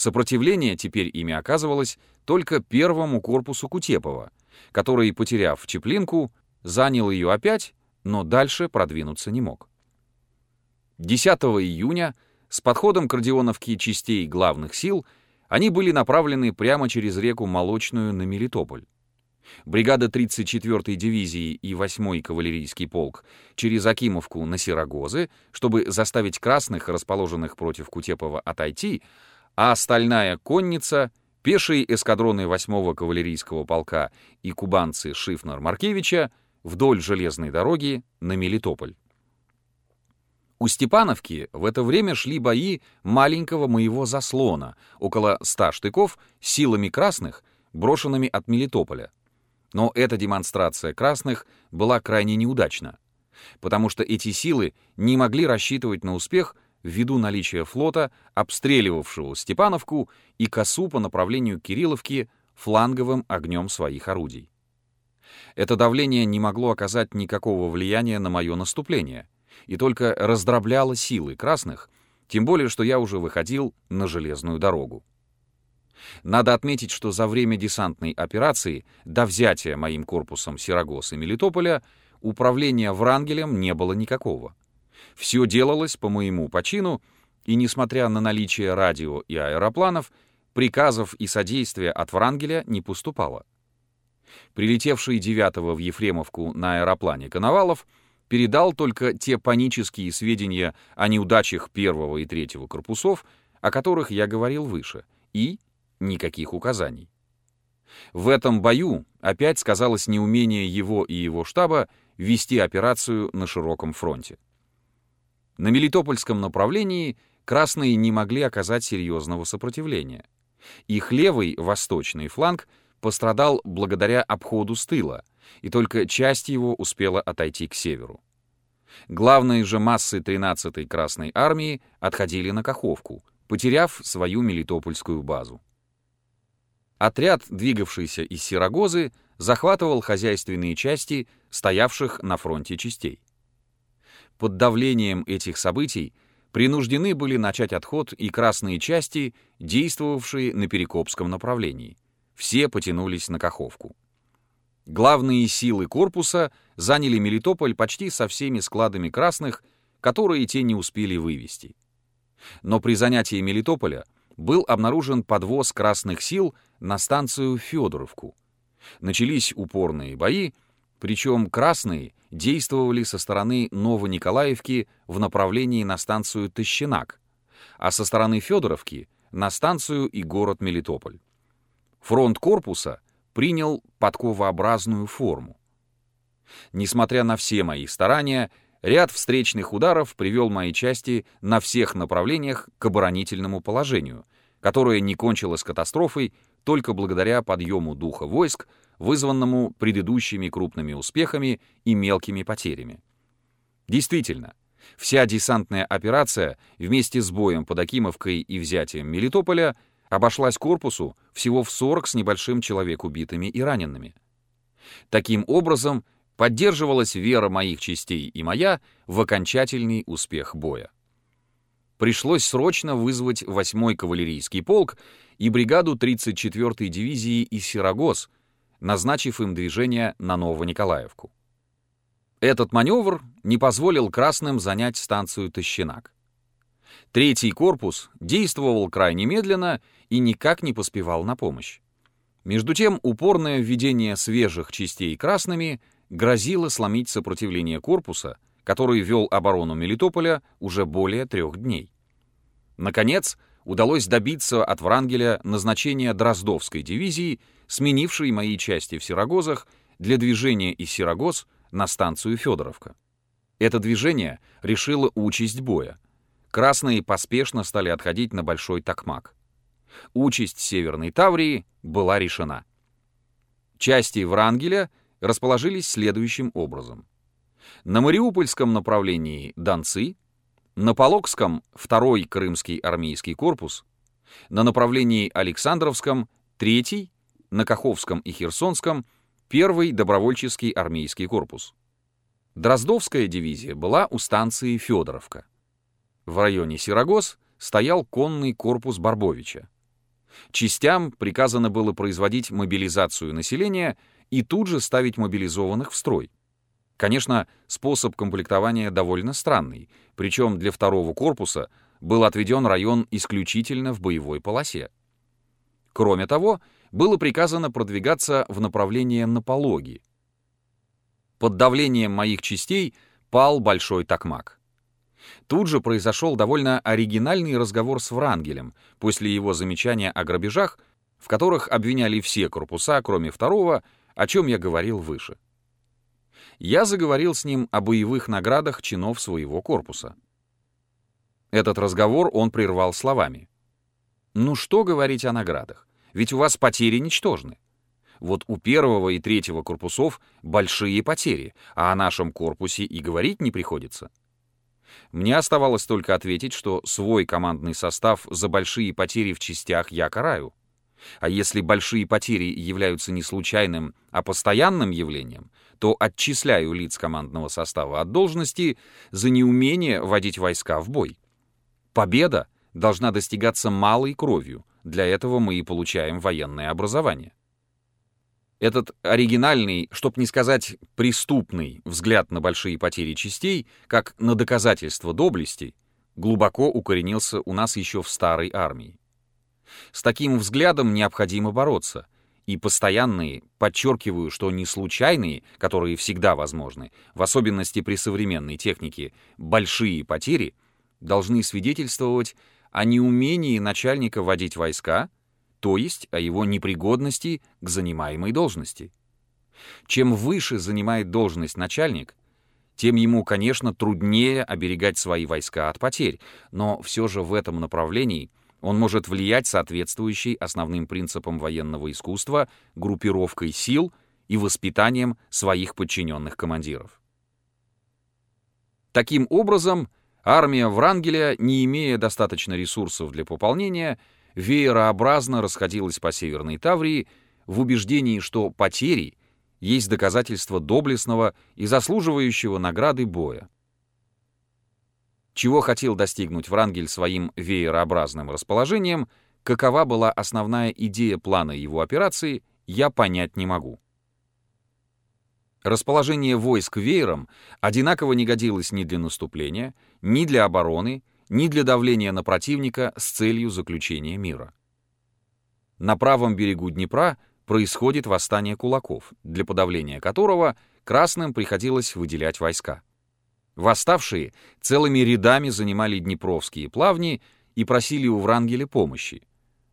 Сопротивление теперь ими оказывалось только первому корпусу Кутепова, который, потеряв Чеплинку, занял ее опять, но дальше продвинуться не мог. 10 июня с подходом к Родионовке частей главных сил они были направлены прямо через реку Молочную на Мелитополь. Бригада 34-й дивизии и 8-й кавалерийский полк через Акимовку на Сирогозы, чтобы заставить красных, расположенных против Кутепова, отойти, а остальная конница, пешие эскадроны 8-го кавалерийского полка и кубанцы Шифнер-Маркевича вдоль железной дороги на Мелитополь. У Степановки в это время шли бои маленького моего заслона, около ста штыков, силами красных, брошенными от Мелитополя. Но эта демонстрация красных была крайне неудачна, потому что эти силы не могли рассчитывать на успех ввиду наличия флота, обстреливавшего Степановку и косу по направлению Кирилловки фланговым огнем своих орудий. Это давление не могло оказать никакого влияния на мое наступление и только раздробляло силы красных, тем более что я уже выходил на железную дорогу. Надо отметить, что за время десантной операции до взятия моим корпусом Сирогос и Мелитополя управления Врангелем не было никакого. Все делалось по моему почину, и, несмотря на наличие радио и аэропланов, приказов и содействия от Врангеля не поступало. Прилетевший 9 в Ефремовку на аэроплане Коновалов передал только те панические сведения о неудачах первого и третьего корпусов, о которых я говорил выше, и никаких указаний. В этом бою опять сказалось неумение его и его штаба вести операцию на широком фронте. На Мелитопольском направлении красные не могли оказать серьезного сопротивления. Их левый, восточный фланг пострадал благодаря обходу с тыла, и только часть его успела отойти к северу. Главные же массы 13-й Красной армии отходили на Каховку, потеряв свою Мелитопольскую базу. Отряд, двигавшийся из Сирогозы, захватывал хозяйственные части, стоявших на фронте частей. Под давлением этих событий принуждены были начать отход и красные части, действовавшие на Перекопском направлении. Все потянулись на Каховку. Главные силы корпуса заняли Мелитополь почти со всеми складами красных, которые те не успели вывести. Но при занятии Мелитополя был обнаружен подвоз красных сил на станцию Федоровку. Начались упорные бои, причем красные действовали со стороны Новониколаевки в направлении на станцию Тыщинак, а со стороны Федоровки — на станцию и город Мелитополь. Фронт корпуса принял подковообразную форму. Несмотря на все мои старания, ряд встречных ударов привел мои части на всех направлениях к оборонительному положению, которое не кончилось катастрофой только благодаря подъему духа войск, вызванному предыдущими крупными успехами и мелкими потерями. Действительно, вся десантная операция вместе с боем под Акимовкой и взятием Мелитополя обошлась корпусу всего в 40 с небольшим человек убитыми и ранеными. Таким образом, поддерживалась вера моих частей и моя в окончательный успех боя пришлось срочно вызвать 8-й кавалерийский полк и бригаду 34-й дивизии из Сирогоз, назначив им движение на Новониколаевку. Этот маневр не позволил красным занять станцию Тащинак. Третий корпус действовал крайне медленно и никак не поспевал на помощь. Между тем, упорное введение свежих частей красными грозило сломить сопротивление корпуса — который вел оборону Мелитополя уже более трех дней. Наконец, удалось добиться от Врангеля назначения Дроздовской дивизии, сменившей мои части в Сирогозах, для движения из Сирогоз на станцию Федоровка. Это движение решило участь боя. Красные поспешно стали отходить на Большой Токмак. Участь Северной Таврии была решена. Части Врангеля расположились следующим образом. На Мариупольском направлении Донцы, на Полокском — второй Крымский армейский корпус, на направлении Александровском — третий, на Каховском и Херсонском — первый добровольческий армейский корпус. Дроздовская дивизия была у станции Федоровка. В районе Сирогоз стоял конный корпус Барбовича. Частям приказано было производить мобилизацию населения и тут же ставить мобилизованных в строй. Конечно, способ комплектования довольно странный, причем для второго корпуса был отведен район исключительно в боевой полосе. Кроме того, было приказано продвигаться в направлении на пологи. Под давлением моих частей пал Большой Токмак. Тут же произошел довольно оригинальный разговор с Врангелем после его замечания о грабежах, в которых обвиняли все корпуса, кроме второго, о чем я говорил выше. Я заговорил с ним о боевых наградах чинов своего корпуса. Этот разговор он прервал словами. «Ну что говорить о наградах? Ведь у вас потери ничтожны. Вот у первого и третьего корпусов большие потери, а о нашем корпусе и говорить не приходится. Мне оставалось только ответить, что свой командный состав за большие потери в частях я караю. А если большие потери являются не случайным, а постоянным явлением, то отчисляю лиц командного состава от должности за неумение водить войска в бой. Победа должна достигаться малой кровью, для этого мы и получаем военное образование. Этот оригинальный, чтоб не сказать преступный, взгляд на большие потери частей, как на доказательство доблести, глубоко укоренился у нас еще в старой армии. С таким взглядом необходимо бороться, и постоянные, подчеркиваю, что не случайные, которые всегда возможны, в особенности при современной технике, большие потери, должны свидетельствовать о неумении начальника водить войска, то есть о его непригодности к занимаемой должности. Чем выше занимает должность начальник, тем ему, конечно, труднее оберегать свои войска от потерь, но все же в этом направлении он может влиять соответствующей основным принципам военного искусства группировкой сил и воспитанием своих подчиненных командиров. Таким образом, армия Врангеля, не имея достаточно ресурсов для пополнения, веерообразно расходилась по Северной Таврии в убеждении, что потери есть доказательство доблестного и заслуживающего награды боя. Чего хотел достигнуть Врангель своим веерообразным расположением, какова была основная идея плана его операции, я понять не могу. Расположение войск веером одинаково не годилось ни для наступления, ни для обороны, ни для давления на противника с целью заключения мира. На правом берегу Днепра происходит восстание кулаков, для подавления которого красным приходилось выделять войска. Восставшие целыми рядами занимали днепровские плавни и просили у Врангеля помощи.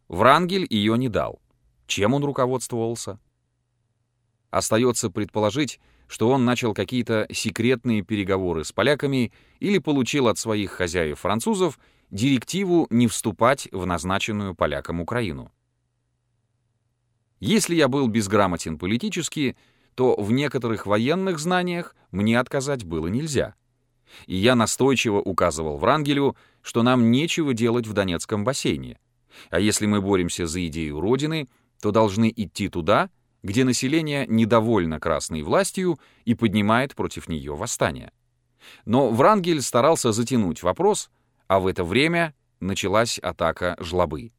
Врангель ее не дал. Чем он руководствовался? Остается предположить, что он начал какие-то секретные переговоры с поляками или получил от своих хозяев-французов директиву не вступать в назначенную полякам Украину. Если я был безграмотен политически, то в некоторых военных знаниях мне отказать было нельзя. И я настойчиво указывал Врангелю, что нам нечего делать в Донецком бассейне. А если мы боремся за идею Родины, то должны идти туда, где население недовольно красной властью и поднимает против нее восстание. Но Врангель старался затянуть вопрос, а в это время началась атака жлобы.